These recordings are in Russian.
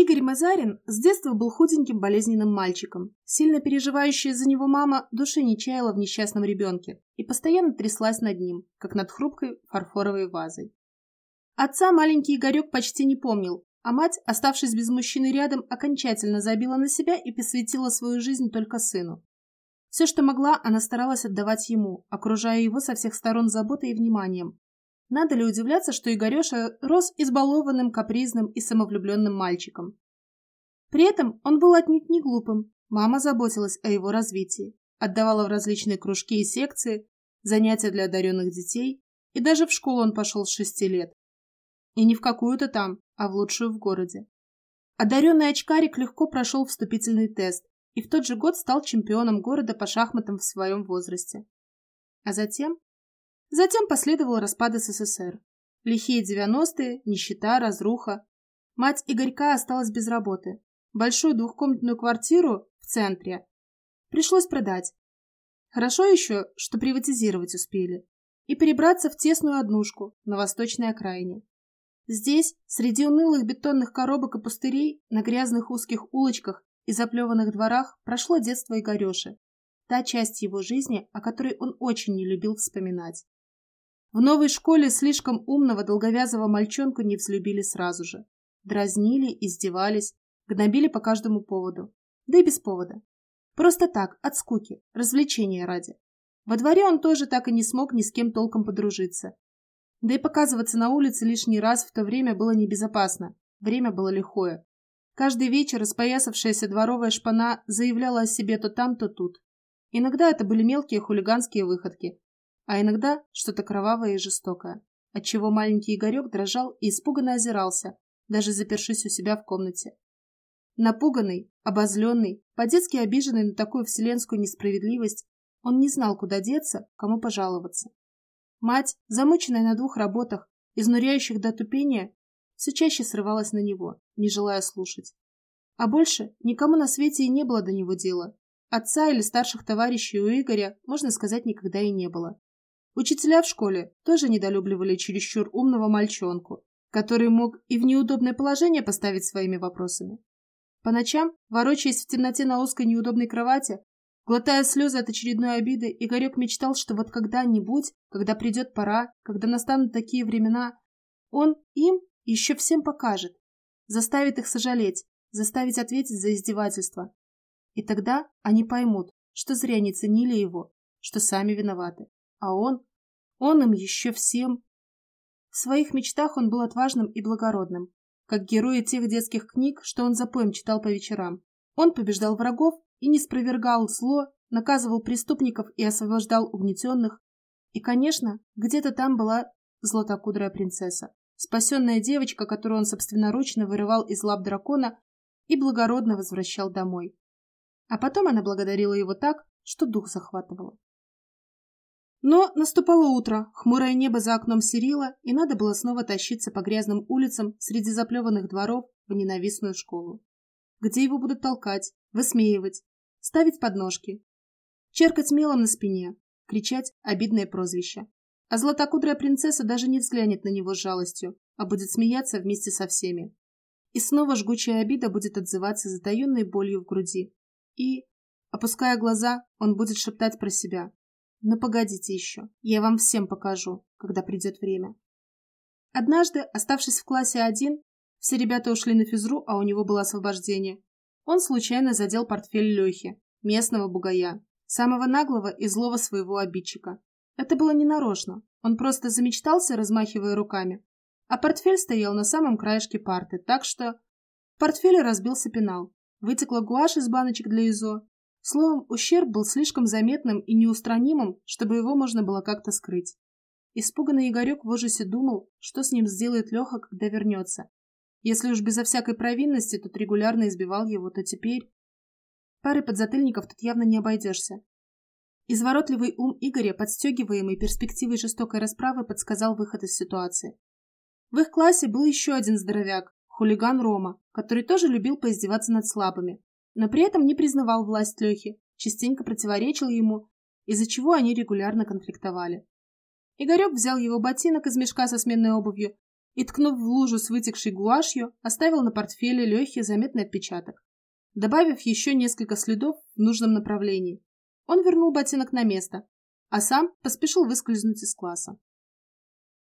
Игорь Мазарин с детства был худеньким болезненным мальчиком. Сильно переживающая за него мама души не чаяла в несчастном ребенке и постоянно тряслась над ним, как над хрупкой фарфоровой вазой. Отца маленький Игорек почти не помнил, а мать, оставшись без мужчины рядом, окончательно забила на себя и посвятила свою жизнь только сыну. Все, что могла, она старалась отдавать ему, окружая его со всех сторон заботой и вниманием. Надо ли удивляться, что Игореша рос избалованным, капризным и самовлюбленным мальчиком? При этом он был отнюдь не глупым. Мама заботилась о его развитии, отдавала в различные кружки и секции, занятия для одаренных детей, и даже в школу он пошел с шести лет. И не в какую-то там, а в лучшую в городе. Одаренный очкарик легко прошел вступительный тест и в тот же год стал чемпионом города по шахматам в своем возрасте. А затем Затем последовал распад СССР. Лихие 90-е, нищета, разруха. Мать Игорька осталась без работы. Большую двухкомнатную квартиру в центре пришлось продать. Хорошо еще, что приватизировать успели. И перебраться в тесную однушку на восточной окраине. Здесь, среди унылых бетонных коробок и пустырей, на грязных узких улочках и заплеванных дворах прошло детство Игореши. Та часть его жизни, о которой он очень не любил вспоминать. В новой школе слишком умного долговязого мальчонку не взлюбили сразу же. Дразнили, издевались, гнобили по каждому поводу. Да и без повода. Просто так, от скуки, развлечения ради. Во дворе он тоже так и не смог ни с кем толком подружиться. Да и показываться на улице лишний раз в то время было небезопасно. Время было лихое. Каждый вечер распоясавшаяся дворовая шпана заявляла о себе то там, то тут. Иногда это были мелкие хулиганские выходки, а иногда что-то кровавое и жестокое, отчего маленький Игорек дрожал и испуганно озирался, даже запершись у себя в комнате. Напуганный, обозленный, по-детски обиженный на такую вселенскую несправедливость, он не знал, куда деться, кому пожаловаться. Мать, замученная на двух работах, изнуряющих до тупения, все чаще срывалась на него, не желая слушать. А больше никому на свете и не было до него дела. Отца или старших товарищей у Игоря, можно сказать, никогда и не было. Учителя в школе тоже недолюбливали чересчур умного мальчонку, который мог и в неудобное положение поставить своими вопросами. По ночам, ворочаясь в темноте на узкой неудобной кровати, глотая слезы от очередной обиды, Игорек мечтал, что вот когда-нибудь, когда придет пора, когда настанут такие времена, он им еще всем покажет, заставит их сожалеть, заставить ответить за издевательство. И тогда они поймут, что зря не ценили его, что сами виноваты. А он он им еще всем. В своих мечтах он был отважным и благородным, как герои тех детских книг, что он за поем читал по вечерам. Он побеждал врагов и не спровергал зло, наказывал преступников и освобождал угнетенных. И, конечно, где-то там была златокудрая принцесса, спасенная девочка, которую он собственноручно вырывал из лап дракона и благородно возвращал домой. А потом она благодарила его так, что дух захватывало. Но наступало утро, хмурое небо за окном серило, и надо было снова тащиться по грязным улицам среди заплеванных дворов в ненавистную школу. Где его будут толкать, высмеивать, ставить подножки, черкать мелом на спине, кричать обидное прозвище. А златокудрая принцесса даже не взглянет на него с жалостью, а будет смеяться вместе со всеми. И снова жгучая обида будет отзываться затаенной болью в груди. И, опуская глаза, он будет шептать про себя. Но погодите еще, я вам всем покажу, когда придет время. Однажды, оставшись в классе один, все ребята ушли на физру, а у него было освобождение. Он случайно задел портфель Лехи, местного бугая, самого наглого и злого своего обидчика. Это было ненарочно, он просто замечтался, размахивая руками. А портфель стоял на самом краешке парты, так что... В портфеле разбился пенал. Вытекла гуашь из баночек для ИЗО, Словом, ущерб был слишком заметным и неустранимым, чтобы его можно было как-то скрыть. Испуганный Игорек в ужасе думал, что с ним сделает Леха, когда вернется. Если уж безо всякой провинности тут регулярно избивал его, то теперь... Пары подзатыльников тут явно не обойдешься. Изворотливый ум Игоря, подстегиваемый перспективой жестокой расправы, подсказал выход из ситуации. В их классе был еще один здоровяк, хулиган Рома, который тоже любил поиздеваться над слабыми, но при этом не признавал власть Лехи, частенько противоречил ему, из-за чего они регулярно конфликтовали. Игорек взял его ботинок из мешка со сменной обувью и, ткнув в лужу с вытекшей гуашью, оставил на портфеле Лехе заметный отпечаток. Добавив еще несколько следов в нужном направлении, он вернул ботинок на место, а сам поспешил выскользнуть из класса.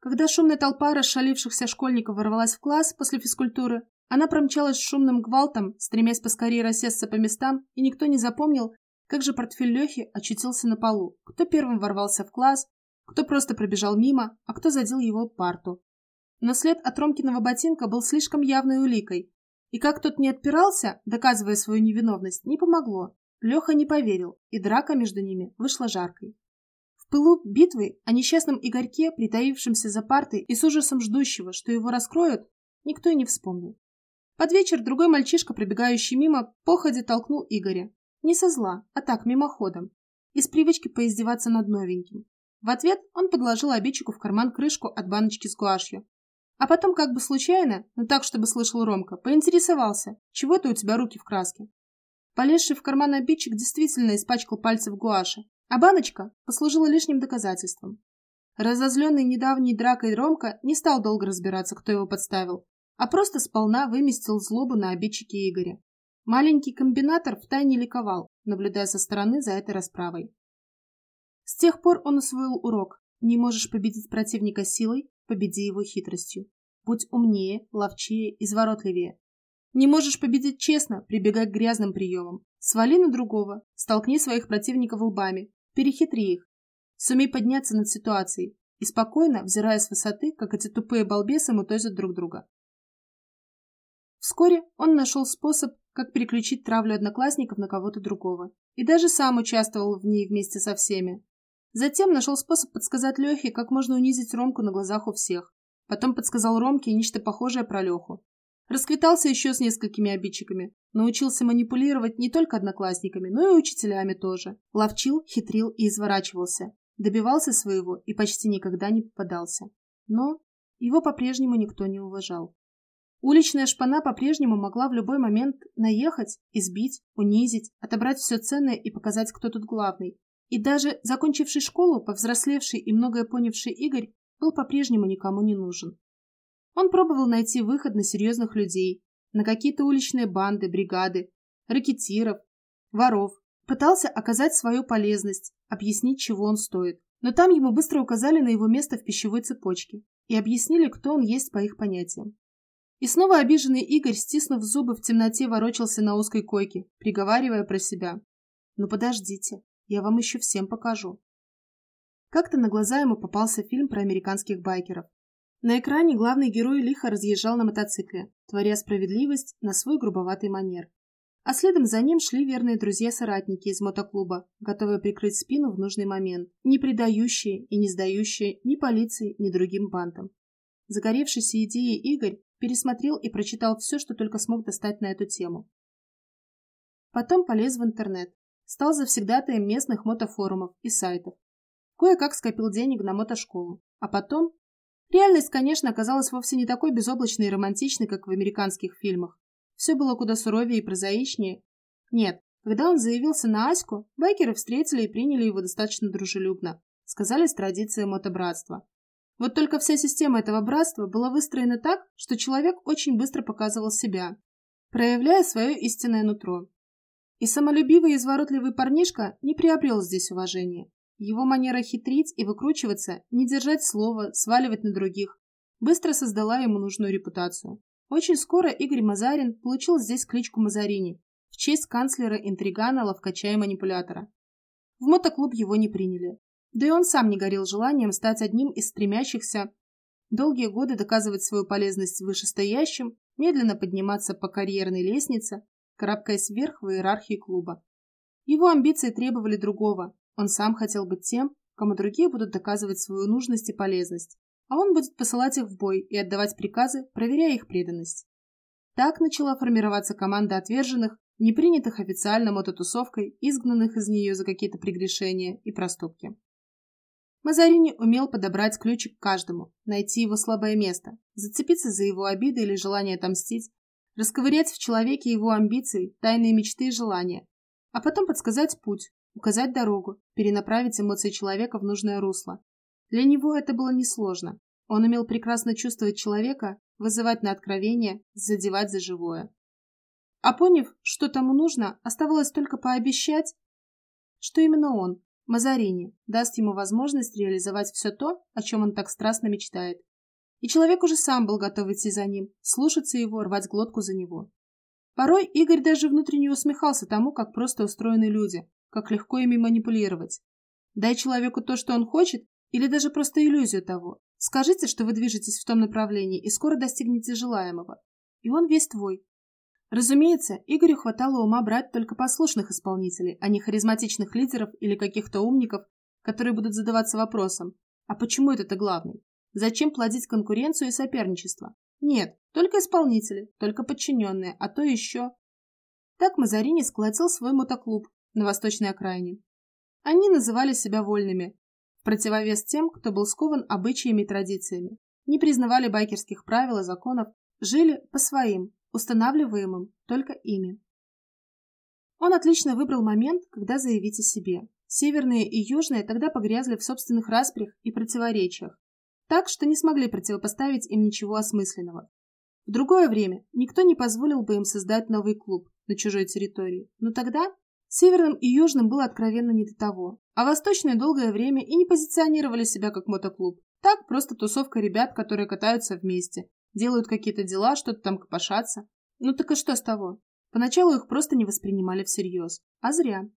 Когда шумная толпа расшалившихся школьников ворвалась в класс после физкультуры, она промчалась шумным гвалтом, стремясь поскорее рассесться по местам, и никто не запомнил, как же портфель Лехи очутился на полу, кто первым ворвался в класс, кто просто пробежал мимо, а кто задел его парту. Но след от Ромкиного ботинка был слишком явной уликой, и как тот не отпирался, доказывая свою невиновность, не помогло. Леха не поверил, и драка между ними вышла жаркой. В пылу битвы о несчастном Игорьке, притаившемся за партой и с ужасом ждущего, что его раскроют, никто и не вспомнил. Под вечер другой мальчишка, пробегающий мимо, походе толкнул Игоря. Не со зла, а так, мимоходом. Из привычки поиздеваться над новеньким. В ответ он подложил обидчику в карман крышку от баночки с гуашью. А потом как бы случайно, но так, чтобы слышал Ромка, поинтересовался, чего это у тебя руки в краске. Полезший в карман обидчик действительно испачкал пальцы в гуаше, а баночка послужила лишним доказательством. Разозленный недавней дракой Ромка не стал долго разбираться, кто его подставил, а просто сполна выместил злобу на обидчике Игоря. Маленький комбинатор втайне ликовал, наблюдая со стороны за этой расправой. С тех пор он усвоил урок. Не можешь победить противника силой, победи его хитростью. Будь умнее, ловчее, изворотливее. Не можешь победить честно, прибегай к грязным приемам. Свали на другого, столкни своих противников лбами, перехитри их. Сумей подняться над ситуацией и спокойно, взирая с высоты, как эти тупые балбесы мутозят друг друга. Вскоре он нашел способ, как переключить травлю одноклассников на кого-то другого. И даже сам участвовал в ней вместе со всеми. Затем нашел способ подсказать Лехе, как можно унизить Ромку на глазах у всех. Потом подсказал Ромке нечто похожее про Леху. Расквитался еще с несколькими обидчиками. Научился манипулировать не только одноклассниками, но и учителями тоже. Ловчил, хитрил и изворачивался. Добивался своего и почти никогда не попадался. Но его по-прежнему никто не уважал. Уличная шпана по-прежнему могла в любой момент наехать, избить, унизить, отобрать все ценное и показать, кто тут главный. И даже закончивший школу, повзрослевший и многое понявший Игорь был по-прежнему никому не нужен. Он пробовал найти выход на серьезных людей, на какие-то уличные банды, бригады, ракетиров, воров. Пытался оказать свою полезность, объяснить, чего он стоит. Но там ему быстро указали на его место в пищевой цепочке и объяснили, кто он есть по их понятиям. И снова обиженный Игорь, стиснув зубы, в темноте ворочался на узкой койке, приговаривая про себя. «Ну подождите, я вам еще всем покажу». Как-то на глаза ему попался фильм про американских байкеров. На экране главный герой лихо разъезжал на мотоцикле, творя справедливость на свой грубоватый манер. А следом за ним шли верные друзья-соратники из мотоклуба, готовые прикрыть спину в нужный момент, не предающие и не сдающие ни полиции, ни другим бандам. Загоревшийся идеей Игорь пересмотрел и прочитал все, что только смог достать на эту тему. Потом полез в интернет, стал завсегдатаем местных мотофорумов и сайтов. Кое-как скопил денег на мотошколу, а потом Реальность, конечно, оказалась вовсе не такой безоблачной и романтичной, как в американских фильмах. Все было куда суровее и прозаичнее. Нет, когда он заявился на Аську, байкеры встретили и приняли его достаточно дружелюбно. Сказались традиции мотобратства. Вот только вся система этого братства была выстроена так, что человек очень быстро показывал себя, проявляя свое истинное нутро. И самолюбивый и изворотливый парнишка не приобрел здесь уважения. Его манера хитрить и выкручиваться, не держать слова, сваливать на других, быстро создала ему нужную репутацию. Очень скоро Игорь Мазарин получил здесь кличку Мазарини в честь канцлера-интригана, ловкача и манипулятора. В мотоклуб его не приняли. Да и он сам не горел желанием стать одним из стремящихся долгие годы доказывать свою полезность вышестоящим, медленно подниматься по карьерной лестнице, карабкаясь вверх в иерархии клуба. Его амбиции требовали другого, он сам хотел быть тем, кому другие будут доказывать свою нужность и полезность, а он будет посылать их в бой и отдавать приказы, проверяя их преданность. Так начала формироваться команда отверженных, не принятых официально мототусовкой, изгнанных из нее за какие-то прегрешения и проступки. Мазарини умел подобрать ключик к каждому, найти его слабое место, зацепиться за его обиды или желание отомстить, расковырять в человеке его амбиции, тайные мечты и желания, а потом подсказать путь, указать дорогу, перенаправить эмоции человека в нужное русло. Для него это было несложно. Он умел прекрасно чувствовать человека, вызывать на откровение, задевать за живое. А поняв, что тому нужно, оставалось только пообещать, что именно он, Мазарини, даст ему возможность реализовать все то, о чем он так страстно мечтает. И человек уже сам был готов идти за ним, слушаться его, рвать глотку за него. Порой Игорь даже внутренне усмехался тому, как просто устроены люди, как легко ими манипулировать. Дай человеку то, что он хочет, или даже просто иллюзию того. Скажите, что вы движетесь в том направлении и скоро достигнете желаемого. И он весь твой. Разумеется, Игорю хватало ума брать только послушных исполнителей, а не харизматичных лидеров или каких-то умников, которые будут задаваться вопросом, а почему это-то главный? Зачем плодить конкуренцию и соперничество? Нет, только исполнители, только подчиненные, а то еще... Так Мазарини сколотил свой мотоклуб на восточной окраине. Они называли себя вольными, противовес тем, кто был скован обычаями и традициями, не признавали байкерских правил и законов, жили по своим, устанавливаемым только ими. Он отлично выбрал момент, когда заявить о себе. Северные и южные тогда погрязли в собственных распрях и противоречиях, так что не смогли противопоставить им ничего осмысленного. В другое время никто не позволил бы им создать новый клуб на чужой территории, но тогда северным и южным было откровенно не до того, а восточные долгое время и не позиционировали себя как мотоклуб. Так просто тусовка ребят, которые катаются вместе, делают какие-то дела, что-то там копошатся. Ну так и что с того? Поначалу их просто не воспринимали всерьез, а зря.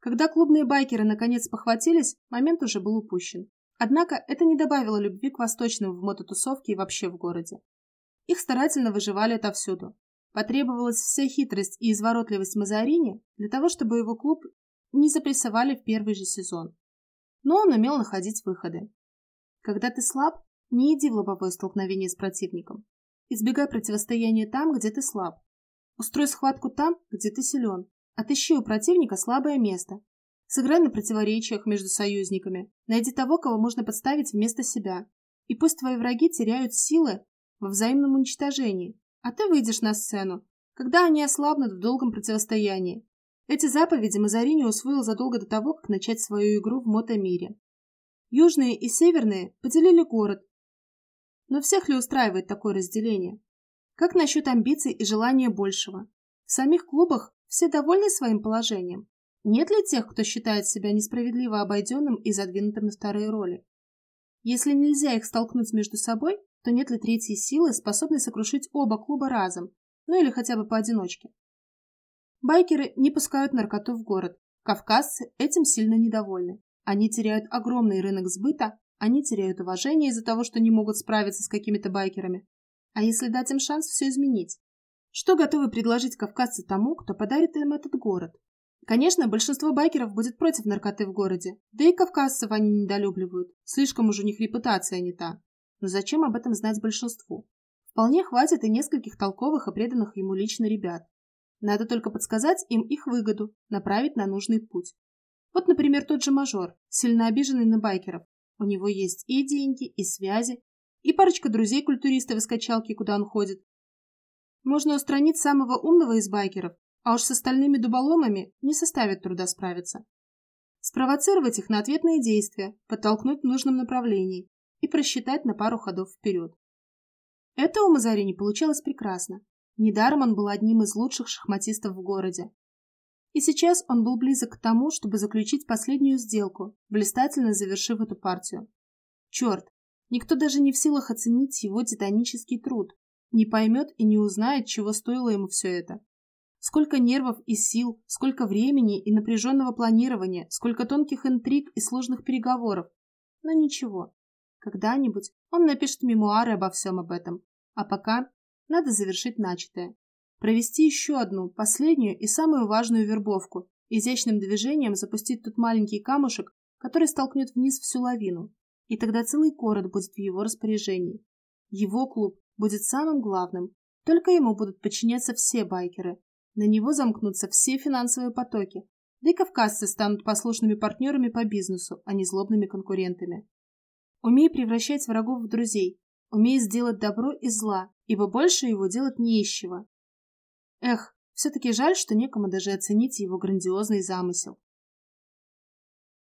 Когда клубные байкеры наконец похватились, момент уже был упущен. Однако это не добавило любви к восточным в мототусовке и вообще в городе. Их старательно выживали отовсюду. Потребовалась вся хитрость и изворотливость Мазарини для того, чтобы его клуб не запрессовали в первый же сезон. Но он умел находить выходы. Когда ты слаб, не иди в лобовое столкновение с противником. Избегай противостояния там, где ты слаб. Устрой схватку там, где ты силен. Отыщи у противника слабое место Сыграй на противоречиях между союзниками. Найди того, кого можно подставить вместо себя. И пусть твои враги теряют силы во взаимном уничтожении, а ты выйдешь на сцену, когда они ослабнут в долгом противостоянии. Эти заповеди Мазарини усвоил задолго до того, как начать свою игру в мотомире. Южные и северные поделили город. Но всех ли устраивает такое разделение? Как насчет амбиций и желания большего? В самих клубах все довольны своим положением? Нет ли тех, кто считает себя несправедливо обойденным и задвинутым на вторые роли? Если нельзя их столкнуть между собой, то нет ли третьей силы, способной сокрушить оба клуба разом, ну или хотя бы поодиночке? Байкеры не пускают наркоту в город. Кавказцы этим сильно недовольны. Они теряют огромный рынок сбыта, они теряют уважение из-за того, что не могут справиться с какими-то байкерами. А если дать им шанс все изменить? Что готовы предложить кавказцы тому, кто подарит им этот город? Конечно, большинство байкеров будет против наркоты в городе, да и кавказцев они недолюбливают, слишком уж у них репутация не та. Но зачем об этом знать большинству? Вполне хватит и нескольких толковых и преданных ему лично ребят. Надо только подсказать им их выгоду, направить на нужный путь. Вот, например, тот же мажор, сильно обиженный на байкеров. У него есть и деньги, и связи, и парочка друзей-культуристов из качалки, куда он ходит. Можно устранить самого умного из байкеров, а уж с остальными дуболомами не составит труда справиться. Спровоцировать их на ответные действия, подтолкнуть в нужном направлении и просчитать на пару ходов вперед. Это у Мазарини получалось прекрасно. Недаром он был одним из лучших шахматистов в городе. И сейчас он был близок к тому, чтобы заключить последнюю сделку, блистательно завершив эту партию. Черт, никто даже не в силах оценить его титанический труд, не поймет и не узнает, чего стоило ему все это. Сколько нервов и сил, сколько времени и напряженного планирования, сколько тонких интриг и сложных переговоров. Но ничего. Когда-нибудь он напишет мемуары обо всем об этом. А пока надо завершить начатое. Провести еще одну, последнюю и самую важную вербовку. Изящным движением запустить тот маленький камушек, который столкнет вниз всю лавину. И тогда целый город будет в его распоряжении. Его клуб будет самым главным. Только ему будут подчиняться все байкеры, на него замкнутся все финансовые потоки, да и кавказцы станут послушными партнерами по бизнесу, а не злобными конкурентами. Умей превращать врагов в друзей, умей сделать добро из зла, ибо больше его делать не из чего. Эх, все-таки жаль, что некому даже оценить его грандиозный замысел.